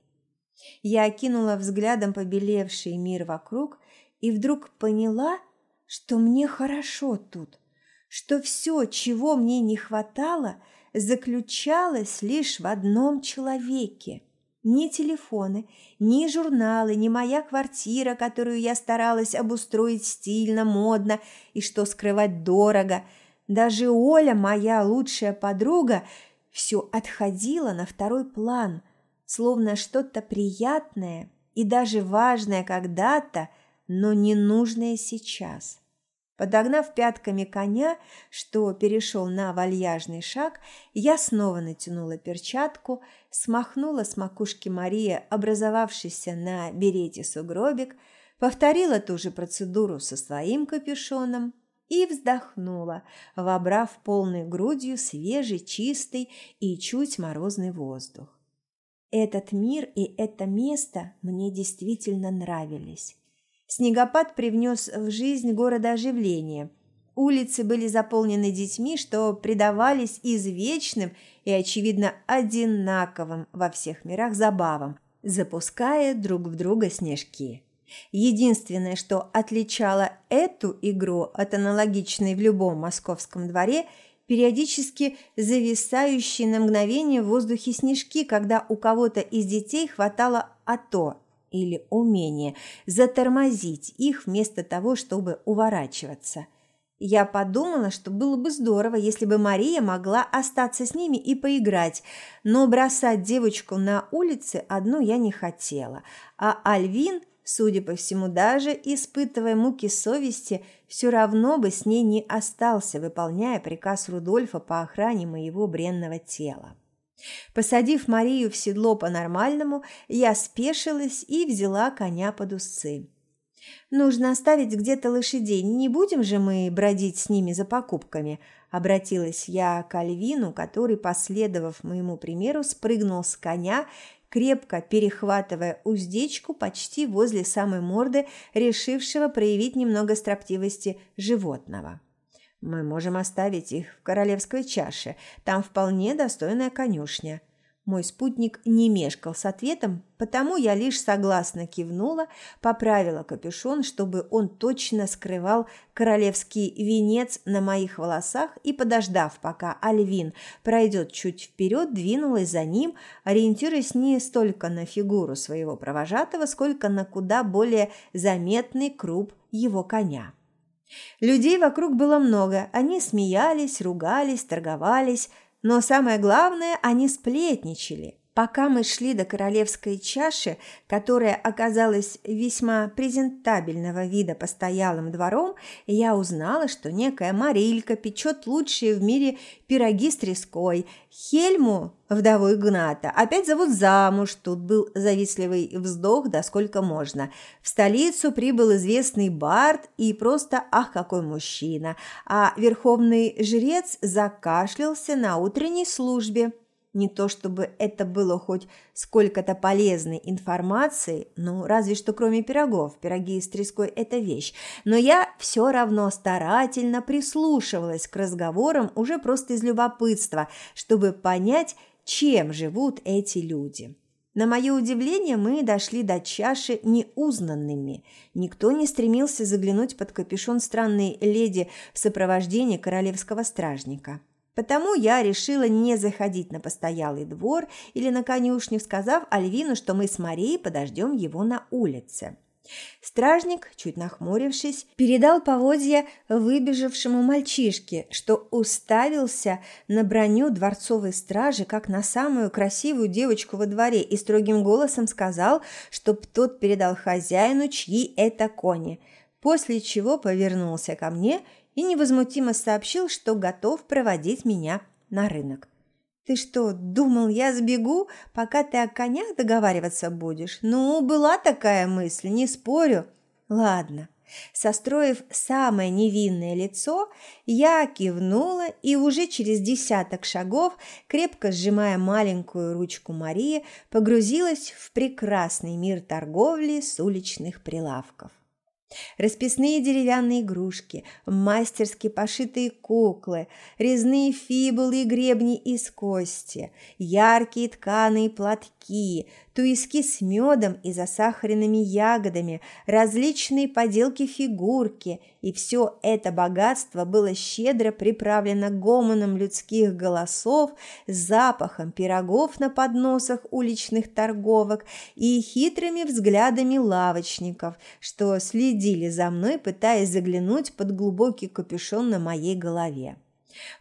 Я окинула взглядом побелевший мир вокруг и вдруг поняла, что мне хорошо тут, что все, чего мне не хватало, заключалось лишь в одном человеке. Ни телефоны, ни журналы, ни моя квартира, которую я старалась обустроить стильно, модно и что скрывать дорого. Даже Оля, моя лучшая подруга, все отходила на второй план, словно что-то приятное и даже важное когда-то – но ненужное сейчас. Подогнав пятками коня, что перешел на вальяжный шаг, я снова натянула перчатку, смахнула с макушки Марии образовавшийся на берете сугробик, повторила ту же процедуру со своим капюшоном и вздохнула, вобрав полной грудью свежий, чистый и чуть морозный воздух. Этот мир и это место мне действительно нравились. Снегопад привнес в жизнь города оживление. Улицы были заполнены детьми, что предавались извечным и, очевидно, одинаковым во всех мирах забавам, запуская друг в друга снежки. Единственное, что отличало эту игру от аналогичной в любом московском дворе – периодически зависающие на мгновение в воздухе снежки, когда у кого-то из детей хватало АТО или умение затормозить их вместо того, чтобы уворачиваться. Я подумала, что было бы здорово, если бы Мария могла остаться с ними и поиграть, но бросать девочку на улице одну я не хотела, а Альвин – судя по всему, даже испытывая муки совести, все равно бы с ней не остался, выполняя приказ Рудольфа по охране моего бренного тела. Посадив Марию в седло по-нормальному, я спешилась и взяла коня под усы. «Нужно оставить где-то лошадей, не будем же мы бродить с ними за покупками», – обратилась я к Альвину, который, последовав моему примеру, спрыгнул с коня, крепко перехватывая уздечку почти возле самой морды, решившего проявить немного строптивости животного. Мы можем оставить их в королевской чаше. Там вполне достойная конюшня. Мой спутник не мешкал с ответом, потому я лишь согласно кивнула, поправила капюшон, чтобы он точно скрывал королевский венец на моих волосах и, подождав, пока Альвин пройдет чуть вперед, двинулась за ним, ориентируясь не столько на фигуру своего провожатого, сколько на куда более заметный круп его коня. Людей вокруг было много, они смеялись, ругались, торговались, но самое главное, они сплетничали. Пока мы шли до королевской чаши, которая оказалась весьма презентабельного вида постоялым двором, я узнала, что некая Марилька печет лучшие в мире пироги с треской. Хельму, вдову Игната, опять зовут замуж. Тут был завистливый вздох, да сколько можно. В столицу прибыл известный бард и просто ах, какой мужчина. А верховный жрец закашлялся на утренней службе. Не то чтобы это было хоть сколько-то полезной информации, ну, разве что кроме пирогов. Пироги с треской – это вещь. Но я все равно старательно прислушивалась к разговорам уже просто из любопытства, чтобы понять, чем живут эти люди. На мое удивление, мы дошли до чаши неузнанными. Никто не стремился заглянуть под капюшон странной леди в сопровождении королевского стражника. Потому я решила не заходить на постоялый двор или на конюшню, сказав Альвину, что мы с Марией подождем его на улице. Стражник, чуть нахмурившись, передал поводья выбежавшему мальчишке, что уставился на броню дворцовой стражи, как на самую красивую девочку во дворе, и строгим голосом сказал, чтоб тот передал хозяину, чьи это кони, после чего повернулся ко мне и невозмутимо сообщил, что готов проводить меня на рынок. «Ты что, думал, я сбегу, пока ты о конях договариваться будешь? Ну, была такая мысль, не спорю. Ладно». Состроив самое невинное лицо, я кивнула и уже через десяток шагов, крепко сжимая маленькую ручку Марии, погрузилась в прекрасный мир торговли с уличных прилавков. Расписные деревянные игрушки, мастерски пошитые куклы, резные фибулы и гребни из кости, яркие тканые платки, туиски с медом и засахаренными ягодами, различные поделки фигурки, и все это богатство было щедро приправлено гомоном людских голосов, запахом пирогов на подносах уличных торговок и хитрыми взглядами лавочников, что следили за мной, пытаясь заглянуть под глубокий капюшон на моей голове.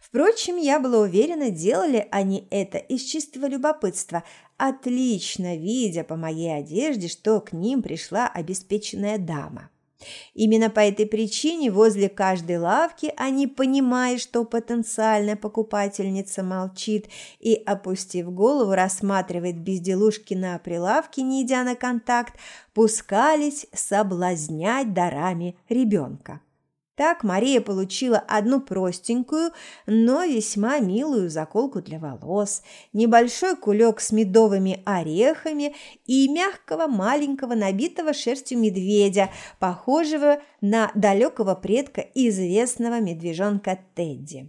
Впрочем, я была уверена, делали они это из чистого любопытства, отлично видя по моей одежде, что к ним пришла обеспеченная дама. Именно по этой причине возле каждой лавки они, понимая, что потенциальная покупательница молчит и, опустив голову, рассматривает безделушки на прилавке, не идя на контакт, пускались соблазнять дарами ребенка. Так Мария получила одну простенькую, но весьма милую заколку для волос, небольшой кулек с медовыми орехами и мягкого маленького набитого шерстью медведя, похожего на далекого предка известного медвежонка Тедди.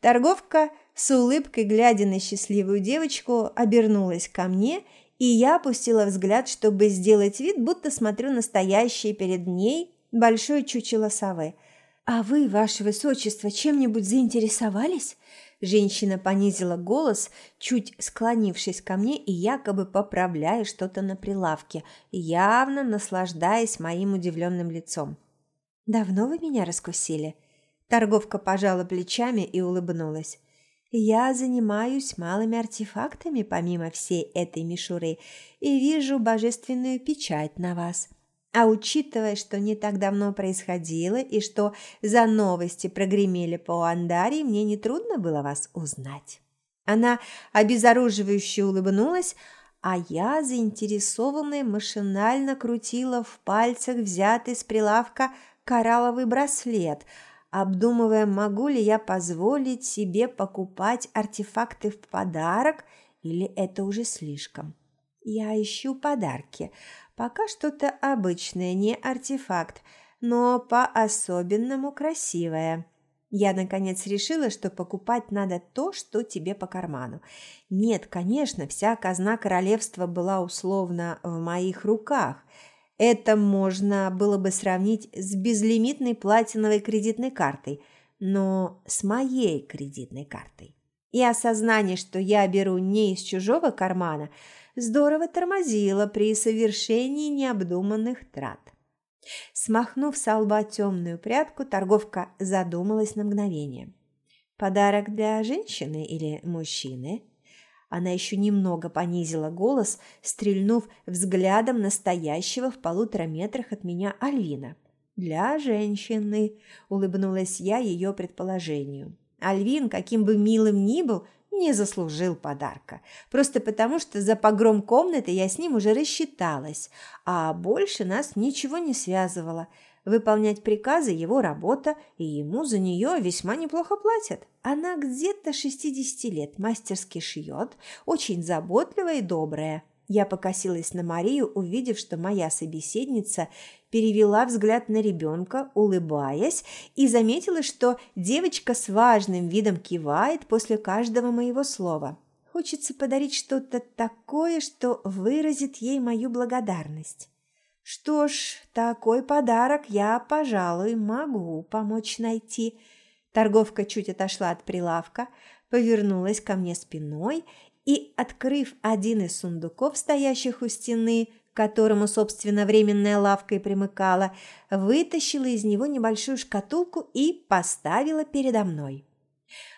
Торговка с улыбкой, глядя на счастливую девочку, обернулась ко мне, и я опустила взгляд, чтобы сделать вид, будто смотрю настоящее перед ней большое чучело совы – «А вы, ваше высочество, чем-нибудь заинтересовались?» Женщина понизила голос, чуть склонившись ко мне и якобы поправляя что-то на прилавке, явно наслаждаясь моим удивленным лицом. «Давно вы меня раскусили?» Торговка пожала плечами и улыбнулась. «Я занимаюсь малыми артефактами, помимо всей этой мишуры, и вижу божественную печать на вас. А учитывая, что не так давно происходило и что за новости прогремели по Андарии, мне нетрудно было вас узнать. Она обезоруживающе улыбнулась, а я, заинтересованная, машинально крутила в пальцах взятый с прилавка коралловый браслет, обдумывая, могу ли я позволить себе покупать артефакты в подарок или это уже слишком. Я ищу подарки. Пока что-то обычное, не артефакт, но по-особенному красивое. Я, наконец, решила, что покупать надо то, что тебе по карману. Нет, конечно, вся казна королевства была условно в моих руках. Это можно было бы сравнить с безлимитной платиновой кредитной картой, но с моей кредитной картой. И осознание, что я беру не из чужого кармана, здорово тормозило при совершении необдуманных трат. Смахнув с лба темную прядку, торговка задумалась на мгновение. «Подарок для женщины или мужчины?» Она еще немного понизила голос, стрельнув взглядом настоящего в полутора метрах от меня Альвина. «Для женщины», – улыбнулась я ее предположению. Альвин, каким бы милым ни был, не заслужил подарка. Просто потому, что за погром комнаты я с ним уже рассчиталась, а больше нас ничего не связывало. Выполнять приказы – его работа, и ему за нее весьма неплохо платят. Она где-то 60 лет, мастерски шьет, очень заботливая и добрая. Я покосилась на Марию, увидев, что моя собеседница перевела взгляд на ребенка, улыбаясь, и заметила, что девочка с важным видом кивает после каждого моего слова. Хочется подарить что-то такое, что выразит ей мою благодарность. Что ж, такой подарок я, пожалуй, могу помочь найти. Торговка чуть отошла от прилавка, повернулась ко мне спиной и, открыв один из сундуков, стоящих у стены, к которому, собственно, временная лавка и примыкала, вытащила из него небольшую шкатулку и поставила передо мной.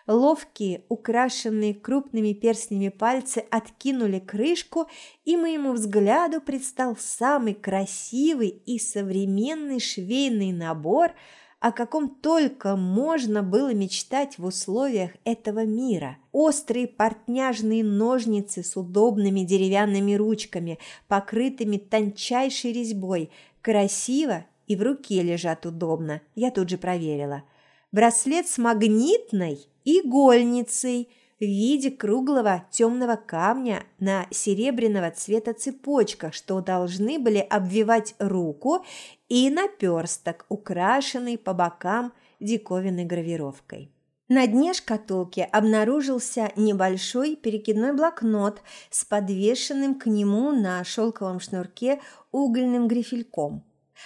Ловкие, украшенные крупными перстнями пальцы откинули крышку, и моему взгляду предстал самый красивый и современный швейный набор – о каком только можно было мечтать в условиях этого мира. Острые портняжные ножницы с удобными деревянными ручками, покрытыми тончайшей резьбой, красиво и в руке лежат удобно, я тут же проверила. Браслет с магнитной игольницей – в виде круглого темного камня на серебряного цвета цепочках, что должны были обвивать руку, и наперсток, украшенный по бокам диковинной гравировкой. На дне шкатулки обнаружился небольшой перекидной блокнот с подвешенным к нему на шелковом шнурке угольным грифельком,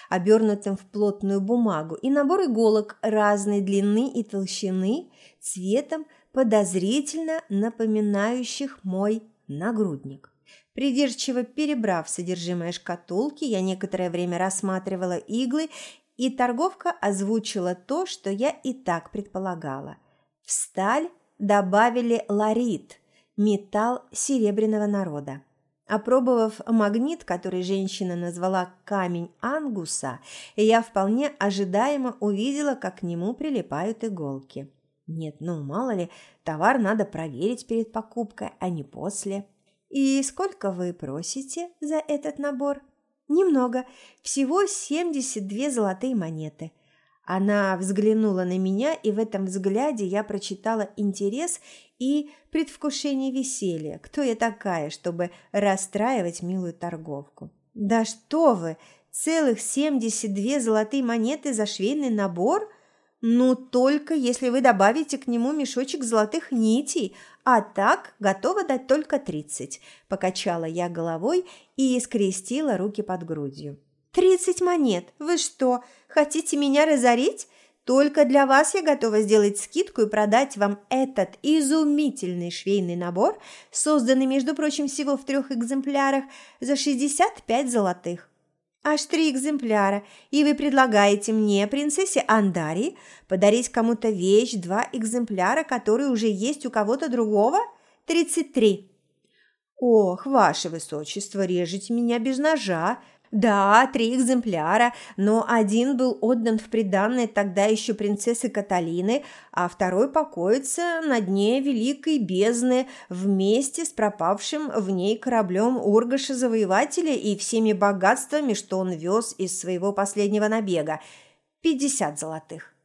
обернутым в плотную бумагу, и набор иголок разной длины и толщины, цветом подозрительно напоминающих мой нагрудник. Придирчиво перебрав содержимое шкатулки, я некоторое время рассматривала иглы, и торговка озвучила то, что я и так предполагала. В сталь добавили ларит – металл серебряного народа. Опробовав магнит, который женщина назвала «камень ангуса», я вполне ожидаемо увидела, как к нему прилипают иголки. Нет, ну мало ли, товар надо проверить перед покупкой, а не после. И сколько вы просите за этот набор? Немного, всего 72 золотые монеты. Она взглянула на меня, и в этом взгляде я прочитала интерес и предвкушение веселья. Кто я такая, чтобы расстраивать милую торговку? Да что вы, целых 72 золотые монеты за швейный набор – ну, только если вы добавите к нему мешочек золотых нитей, а так готова дать только тридцать. Покачала я головой и скрестила руки под грудью. Тридцать монет? Вы что, хотите меня разорить? Только для вас я готова сделать скидку и продать вам этот изумительный швейный набор, созданный, между прочим, всего в трех экземплярах, за 65 золотых. Аж три экземпляра, и вы предлагаете мне, принцессе Андари, подарить кому-то вещь, два экземпляра, которые уже есть у кого-то другого? Тридцать три. Ох, ваше высочество, режете меня без ножа. Да, три экземпляра, но один был отдан в приданное тогда еще принцессы Каталины, а второй покоится на дне Великой Бездны вместе с пропавшим в ней кораблем Ургаша-завоевателя и всеми богатствами, что он вез из своего последнего набега. Пятьдесят золотых.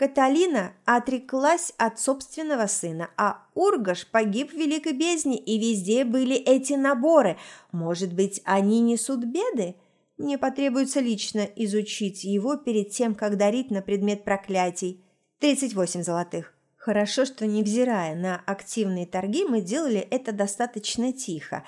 Каталина отреклась от собственного сына, а Ургаш погиб в Великой Бездне, и везде были эти наборы. Может быть, они несут беды? Мне потребуется лично изучить его перед тем, как дарить на предмет проклятий. 38 золотых. Хорошо, что, невзирая на активные торги, мы делали это достаточно тихо,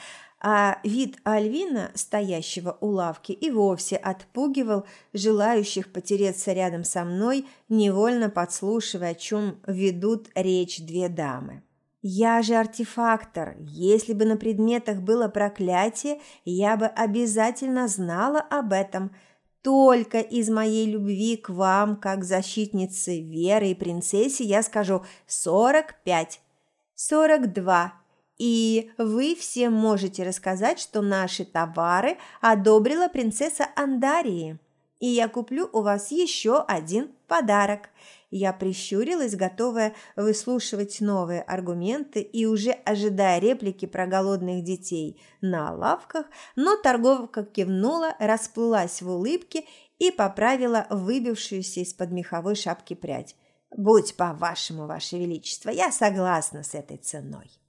а вид Альвина, стоящего у лавки, и вовсе отпугивал желающих потереться рядом со мной, невольно подслушивая, о чем ведут речь две дамы. Я же артефактор. Если бы на предметах было проклятие, я бы обязательно знала об этом. Только из моей любви к вам, как защитнице веры и принцессе, я скажу сорок пять, сорок два. И вы все можете рассказать, что наши товары одобрила принцесса Андарии. И я куплю у вас еще один подарок. Я прищурилась, готовая выслушивать новые аргументы и уже ожидая реплики про голодных детей на лавках, но торговка кивнула, расплылась в улыбке и поправила выбившуюся из-под меховой шапки прядь. «Будь по-вашему, ваше величество, я согласна с этой ценой».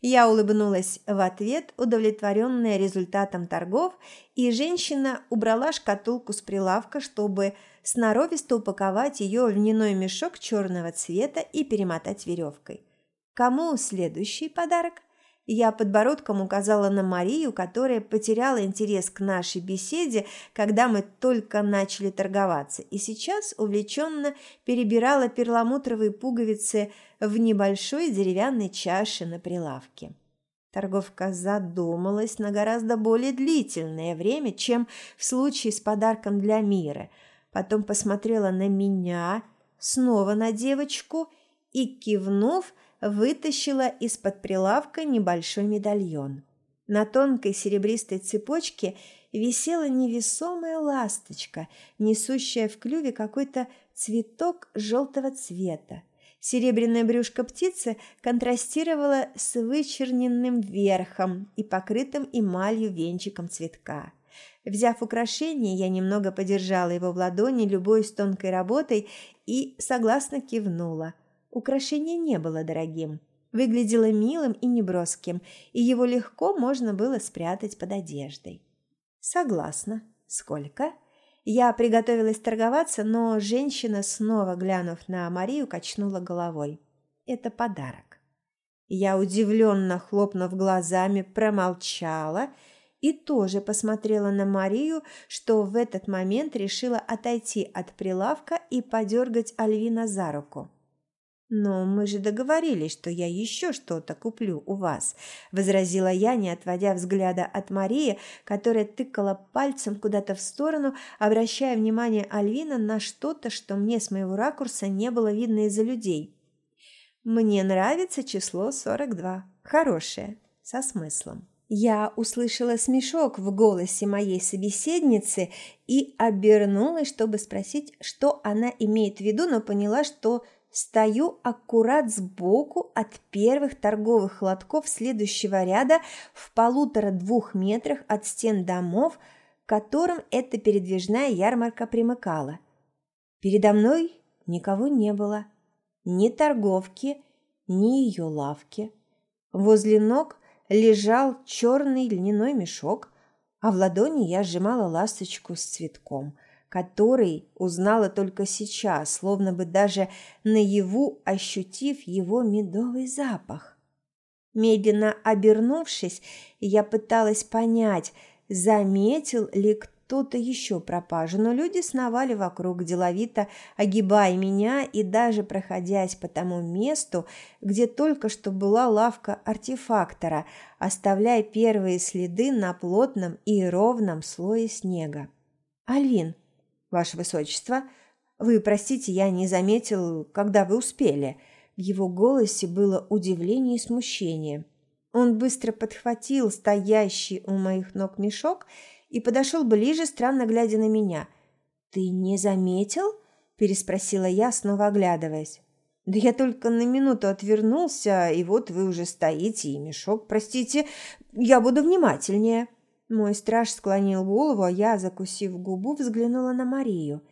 Я улыбнулась в ответ, удовлетворенная результатом торгов, и женщина убрала шкатулку с прилавка, чтобы сноровисто упаковать ее в льняной мешок черного цвета и перемотать веревкой. Кому следующий подарок? Я подбородком указала на Марию, которая потеряла интерес к нашей беседе, когда мы только начали торговаться, и сейчас увлеченно перебирала перламутровые пуговицы в небольшой деревянной чаше на прилавке. Торговка задумалась на гораздо более длительное время, чем в случае с подарком для мира. Потом посмотрела на меня, снова на девочку и, кивнув, вытащила из-под прилавка небольшой медальон. На тонкой серебристой цепочке висела невесомая ласточка, несущая в клюве какой-то цветок желтого цвета. Серебряное брюшко птицы контрастировало с вычерненным верхом и покрытым эмалью венчиком цветка. Взяв украшение, я немного подержала его в ладони, любой тонкой работой, и согласно кивнула – Украшение не было дорогим, выглядело милым и неброским, и его легко можно было спрятать под одеждой. Согласна. Сколько? Я приготовилась торговаться, но женщина, снова глянув на Марию, качнула головой. Это подарок. Я, удивленно хлопнув глазами, промолчала и тоже посмотрела на Марию, что в этот момент решила отойти от прилавка и подергать Альвина за руку. «Но мы же договорились, что я еще что-то куплю у вас», – возразила я, не отводя взгляда от Марии, которая тыкала пальцем куда-то в сторону, обращая внимание Альвина на что-то, что мне с моего ракурса не было видно из-за людей. «Мне нравится число 42. Хорошее, со смыслом». Я услышала смешок в голосе моей собеседницы и обернулась, чтобы спросить, что она имеет в виду, но поняла, что Стою аккурат сбоку от первых торговых лотков следующего ряда в полутора-двух метрах от стен домов, к которым эта передвижная ярмарка примыкала. Передо мной никого не было, ни торговки, ни ее лавки. Возле ног лежал черный льняной мешок, а в ладони я сжимала ласточку с цветком – который узнала только сейчас, словно бы даже наяву ощутив его медовый запах. Медленно обернувшись, я пыталась понять, заметил ли кто-то еще пропажу, но люди сновали вокруг, деловито огибая меня и даже проходясь по тому месту, где только что была лавка артефактора, оставляя первые следы на плотном и ровном слое снега. «Альвин, «Ваше Высочество, вы простите, я не заметил, когда вы успели». В его голосе было удивление и смущение. Он быстро подхватил стоящий у моих ног мешок и подошел ближе, странно глядя на меня. «Ты не заметил?» – переспросила я, снова оглядываясь. «Да я только на минуту отвернулся, и вот вы уже стоите, и мешок, простите, я буду внимательнее». Мой страж склонил голову, а я, закусив губу, взглянула на Марию.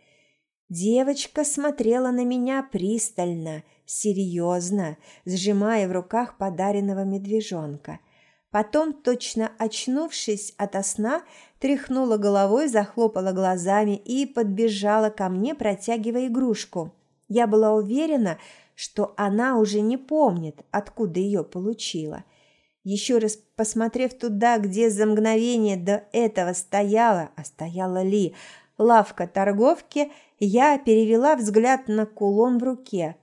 Девочка смотрела на меня пристально, серьезно, сжимая в руках подаренного медвежонка. Потом, точно очнувшись ото сна, тряхнула головой, захлопала глазами и подбежала ко мне, протягивая игрушку. Я была уверена, что она уже не помнит, откуда ее получила. Еще раз посмотрев туда, где за мгновение до этого стояла, а стояла ли, лавка торговки, я перевела взгляд на кулон в руке.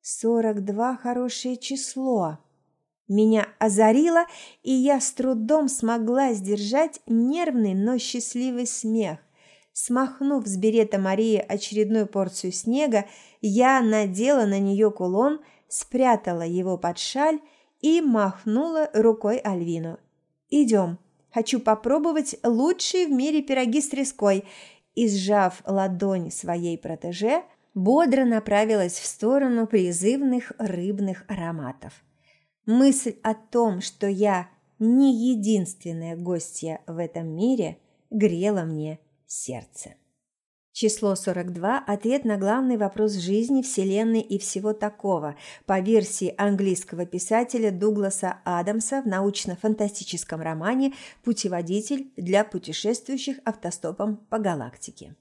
«Сорок два хорошее число!» Меня озарило, и я с трудом смогла сдержать нервный, но счастливый смех. Смахнув с берета Марии очередную порцию снега, я надела на нее кулон, спрятала его под шаль и махнула рукой Альвину. «Идем, хочу попробовать лучшие в мире пироги с треской», и, сжав ладонь своей протеже, бодро направилась в сторону призывных рыбных ароматов. Мысль о том, что я не единственная гостья в этом мире, грела мне сердце. Число 42 – ответ на главный вопрос жизни, Вселенной и всего такого, по версии английского писателя Дугласа Адамса в научно-фантастическом романе «Путеводитель для путешествующих автостопом по галактике».